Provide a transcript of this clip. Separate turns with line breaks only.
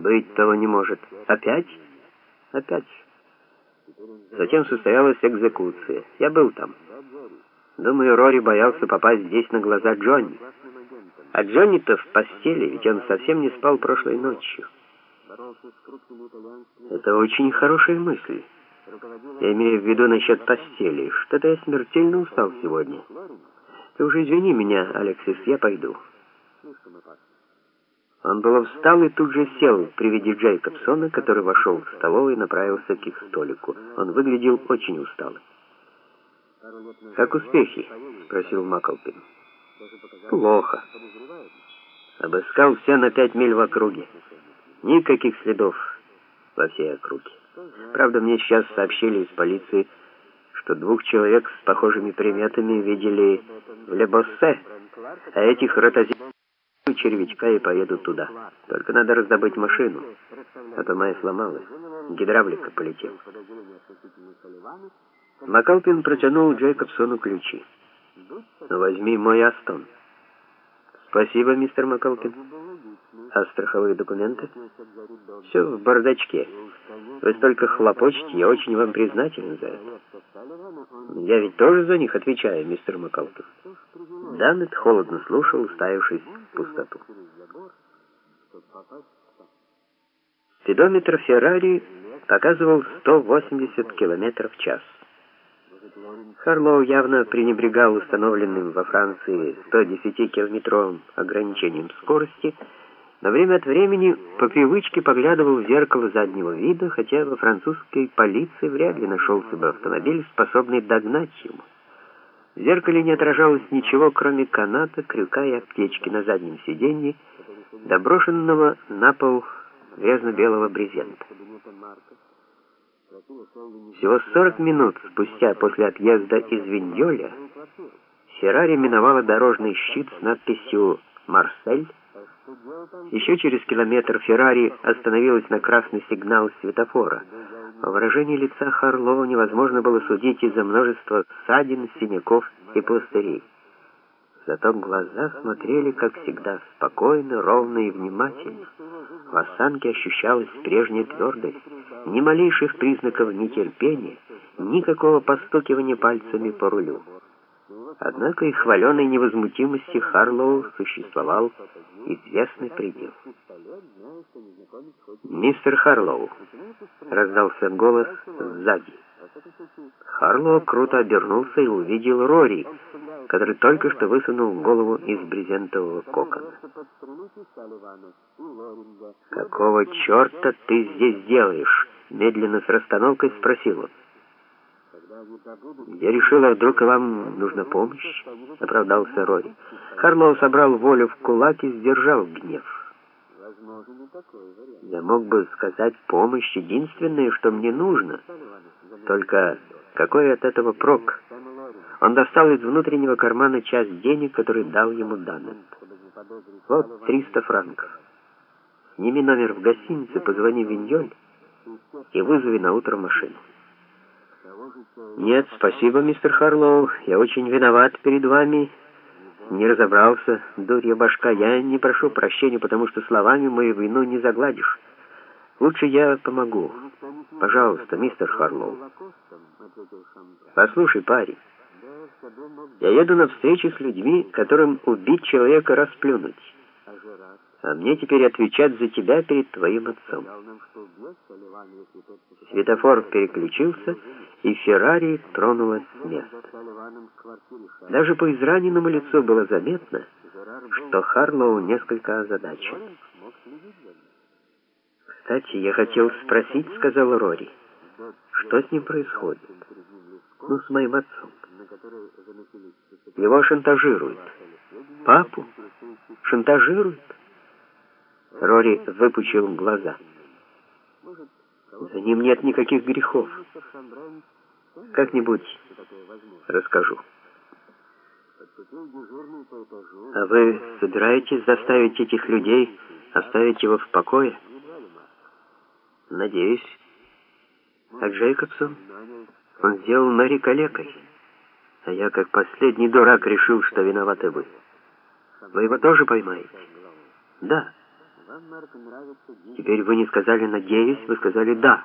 Быть того не может. Опять? Опять. Затем состоялась экзекуция. Я был там. Думаю, Рори боялся попасть здесь на глаза Джонни. А Джонни-то в постели, ведь он совсем не спал прошлой ночью. Это очень хорошая мысль. Я имею в виду насчет постели. Что-то я смертельно устал сегодня. Ты уже извини меня, Алексис, я пойду. Он было встал и тут же сел при виде Джейкобсона, который вошел в столовую и направился к их столику. Он выглядел очень усталым. «Как успехи?» — спросил Маклпин. «Плохо. Обыскал все на пять миль в округе. Никаких следов во всей округе. Правда, мне сейчас сообщили из полиции, что двух человек с похожими приметами видели в Лебоссе, а этих ротозеев червячка и поеду туда. Только надо раздобыть машину, а то моя сломалась. Гидравлика полетела. Макалпин протянул Джейкобсону ключи. «Возьми мой Астон». «Спасибо, мистер Макалпин». «А страховые документы?» «Все в бардачке. Вы столько хлопочете, я очень вам признателен за это». «Я ведь тоже за них отвечаю, мистер Макалпин». Данет холодно слушал, уставившись в пустоту. Спидометр Феррари показывал 180 км в час. Харлоу явно пренебрегал установленным во Франции 110-километровым ограничением скорости, но время от времени по привычке поглядывал в зеркало заднего вида, хотя во французской полиции вряд ли нашелся бы автомобиль, способный догнать ему. В зеркале не отражалось ничего, кроме каната, крюка и аптечки на заднем сиденье, доброшенного на пол грязно-белого брезента. Всего 40 минут спустя после отъезда из Виньоля Феррари миновала дорожный щит с надписью «Марсель». Еще через километр Феррари остановилась на красный сигнал светофора — по выражению лица Харлоу невозможно было судить из-за множества ссадин, синяков и пластырей. Зато глаза смотрели, как всегда, спокойно, ровно и внимательно. В осанке ощущалась прежняя твердость, ни малейших признаков нетерпения, никакого постукивания пальцами по рулю. Однако и хваленой невозмутимости Харлоу существовал известный предел. «Мистер Харлоу», — раздался голос сзади. Харлоу круто обернулся и увидел Рори, который только что высунул голову из брезентового кокона. «Какого черта ты здесь делаешь?» — медленно с расстановкой спросил он. «Я решила, вдруг вам нужна помощь?» — оправдался Рори. Харлоу собрал волю в кулак и сдержал гнев. «Я мог бы сказать, помощь единственное, что мне нужно. Только какой от этого прок?» Он достал из внутреннего кармана часть денег, который дал ему Даннет. «Вот 300 франков. Сними номер в гостинице, позвони Виньоль и вызови на утро машину». «Нет, спасибо, мистер Харлоу. Я очень виноват перед вами. Не разобрался, дурья башка. Я не прошу прощения, потому что словами мою вину не загладишь. Лучше я помогу. Пожалуйста, мистер Харлоу». «Послушай, парень, я еду на встречу с людьми, которым убить человека расплюнуть» а мне теперь отвечать за тебя перед твоим отцом. Светофор переключился, и Феррари тронулась с места. Даже по израненному лицу было заметно, что Харлоу несколько озадачен. «Кстати, я хотел спросить», — сказал Рори, — «что с ним происходит? Ну, с моим отцом. Его шантажируют. Папу? Шантажируют?» Рори выпучил глаза. За ним нет никаких грехов. Как-нибудь расскажу. А вы собираетесь заставить этих людей оставить его в покое? Надеюсь. А Джейкобсон? Он сделал Мэри калекой. А я, как последний дурак, решил, что виноваты вы. Вы его тоже поймаете? Да. Теперь вы не сказали «надеюсь», вы сказали «да».